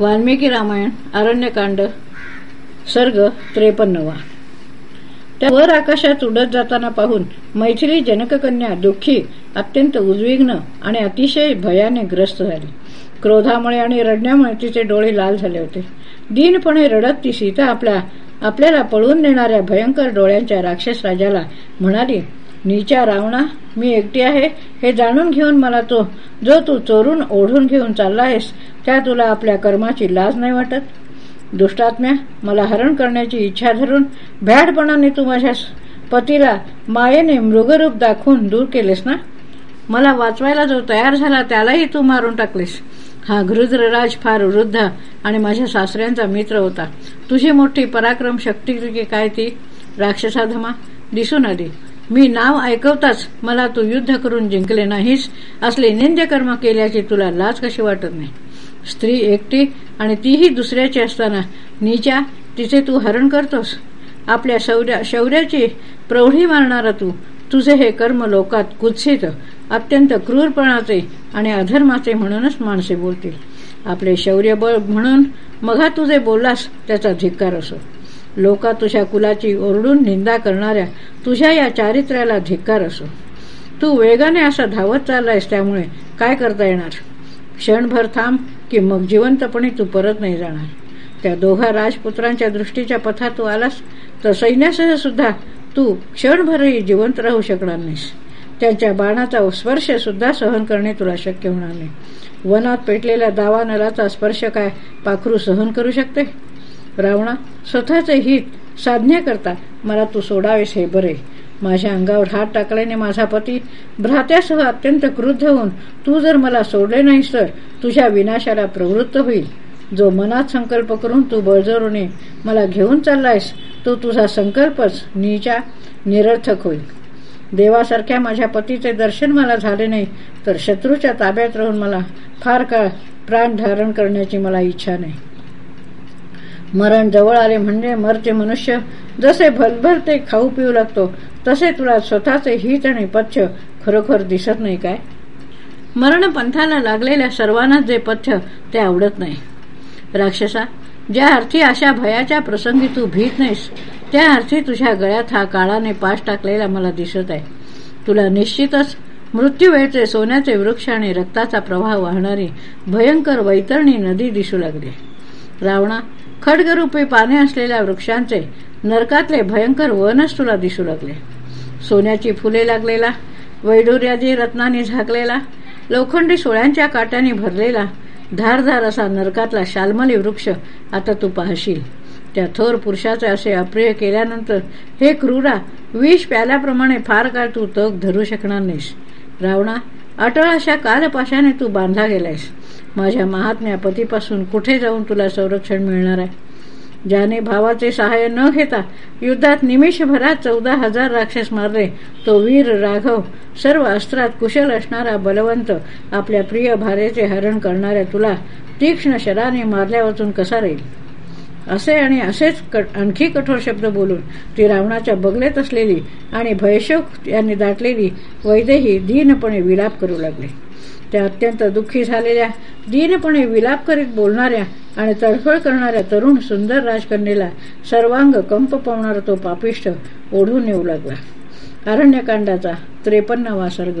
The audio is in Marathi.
वाल्मिकी रामायण अरण्यकांड सर्ग त्रेपन्नवा. त्या वर आकाशात उडत जाताना पाहून मैथिली जनककन्या दुःखी अत्यंत उद्विग्न आणि अतिशय भयाने ग्रस्त झाली. क्रोधामुळे आणि रडण्यामुळे तिचे डोळे लाल झाले होते. दीनपणे रडत ती सीता आपल्या आपल्याला पळून नेणाऱ्या भयंकर डोळ्यांच्या राक्षस राजाला म्हणाली नीचा रावणा मी एकटी आहे हे जाणून घेऊन मला तो जो तू चोरून ओढून घेऊन चालला आहेस त्या तुला आपल्या कर्माची लाज नाही वाटत? दुष्टात्म्या मला हरण करण्याची इच्छा धरून भ्याडपणाने तू माझ्या पतीला मायेने मृगरूप दाखवून दूर केलेस ना? मला वाचवायला जो तयार झाला त्यालाही तू मारून टाकलेस. हा घृद्रराज फार वृद्ध आणि माझ्या सासऱ्यांचा मित्र होता. तुझी मोठी पराक्रम शक्ती काय ती? राक्षसाधमा दिसून आली मी नाव ऐकवताच मला तू युद्ध करून जिंकले नाहीस असले निंद्यकर्म केल्याची तुला लाज कशी वाटत नाही? स्त्री एकटी आणि तीही दुसऱ्याची असताना नीच्या तिचे तू हरण करतोस? आपल्या शौर्या शौर्याची प्रौढी मारणारा तू तुझे हे कर्म लोकात कुत्सित अत्यंत क्रूरपणाचे आणि अधर्माचे म्हणूनच माणसे बोलतील. आपले शौर्यबळ म्हणून मघा तुझे बोललास त्याचा धिक्कार असो. लोका तुझ्या कुलाची ओरडून निंदा करणाऱ्या तुझ्या या चारित्र्याला धिक्कार असो. तू वेगाने असा धावत चाललायस त्यामुळे काय करता येणार? क्षणभर थांब की मग जिवंतपणे तू परत नाही जाणार. त्या दोघा राजपुत्रांच्या दृष्टीच्या पथात तू आलास तर सैन्यासह सुद्धा तू क्षणभरही जिवंत राहू शकणार नाहीस. त्यांच्या बाणाचा स्पर्श सुद्धा सहन करणे तुला शक्य होणार नाही. वनात पेटलेल्या दावा नलाचा स्पर्श काय पाखरू सहन करू शकते? रावणा स्वतःचे हित साधण्याकरता मला तू सोडावेस हे बरे. माझ्या अंगावर हात टाकल्याने माझा पती भ्रात्यासह अत्यंत क्रुद्ध होऊन तू जर मला सोडले नाहीस तर तुझ्या विनाशाला प्रवृत्त होईल. जो मनात संकल्प करून तू बळजरूने मला घेऊन चाललायस तो तुझा संकल्पच नीच्या निरर्थक होईल. देवासारख्या माझ्या पतीचे दर्शन मला झाले नाही तर शत्रूच्या ताब्यात राहून मला फार काळ प्राण धारण करण्याची मला इच्छा नाही. मरण जवळ आले म्हणजे मरते मनुष्य. जसे भरभर ते खाऊ पिऊ लागतो तसे तुला स्वतःचे हित आणि पथ्य खरोखर दिसत नाही काय? मरण पंथाला लागलेल्या सर्वांना जे पथ्य ते आवडत नाही. राक्षसा ज्या अर्थी अशा भयाच्या प्रसंगी तू भीत नाहीस त्या अर्थी तुझ्या गळ्यात हा काळाने पाश टाकलेला मला दिसत आहे. तुला निश्चितच मृत्यूवेळचे सोन्याचे वृक्ष आणि रक्ताचा प्रवाह वाहणारी भयंकर वैतरणी नदी दिसू लागली. रावणा खडगरूपी पाने असलेल्या वृक्षांचे नरकातले भयंकर वनच तुला दिसू लागले. सोन्याची फुले लागलेला वैडुर्यादी रत्नांनी झाकलेला लोखंडी सोळ्यांच्या काट्याने भरलेला धारधार असा नरकातला शालमली वृक्ष आता तू पाहशील. त्या थोर पुरुषाचे असे अप्रिय केल्यानंतर हे क्रूरा विष प्याल्याप्रमाणे फार काळ तू तग धरू शकणार नाहीस. रावणा अटळ अशा कालपाशाने तू बांधला गेलायस. माझ्या महात्म्या पतीपासून कुठे जाऊन तुला संरक्षण मिळणार आहे? ज्याने भावाचे सहाय्य न घेता युद्धात निमिषभरात चौदा हजार राक्षस मारले तो वीर राघव सर्व अस्त्रात कुशल असणारा बलवंत आपल्या प्रिय भारेचे हरण करणाऱ्या तुला तीक्ष्ण शराने मारल्यावाचून कसा राहील? असे आणि असेच आणखी कठोर शब्द बोलून ती रावणाच्या बगलेत असलेली आणि भयशोक यांनी दाटलेली वैदेही दीनपणे विलाप करू लागले. त्या अत्यंत दुःखी झालेल्या दीनपणे विलाप करीत बोलणाऱ्या आणि तडफड करणाऱ्या तरुण सुंदर राजकन्येला सर्वांग कंप पावणारा तो पापिष्ट ओढून येऊ लागला. अरण्यकांडाचा त्रेपन्नावा सर्ग